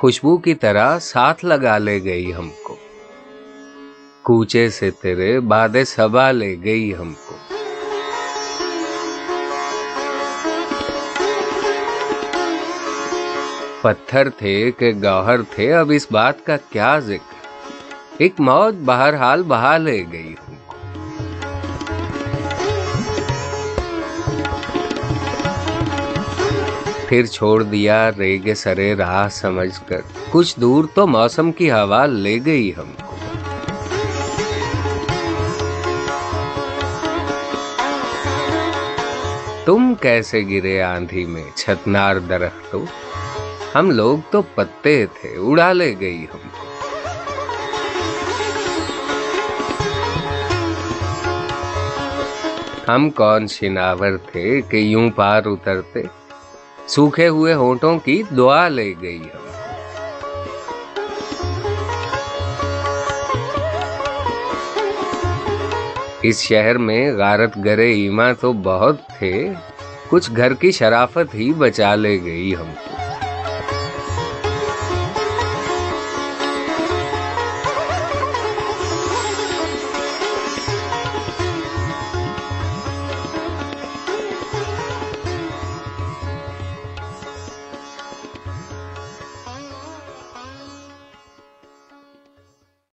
خوشبو کی طرح ساتھ لگا لے گئی ہم کو۔ کوچے سے تیرے باد سبا لے گئی ہم کو۔ پتھر تھے کہ گوہر تھے، اب اس بات کا کیا ذکر؟ ایک موت بہرحال بہا لے گئی۔ پھر چھوڑ دیا، ریگ سرے راہ سمجھ کر۔ کچھ دور تو موسم کی ہوا لے گئی ہم کو۔ تم کیسے گرے آندھی میں چھتنار درختوں؟ ہم لوگ تو پتے تھے اڑا لے گئی ہم کو۔ ہم کون شناور تھے کہ یوں پار اترتے؟ سوکھے ہوئے ہونٹوں کی دعا لے گئی ہم اس شہر میں غارت گرے ایما تو بہت تھے، کچھ گھر کی شرافت ہی بچا لے گئی ہم کو۔